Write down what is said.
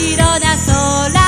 白な空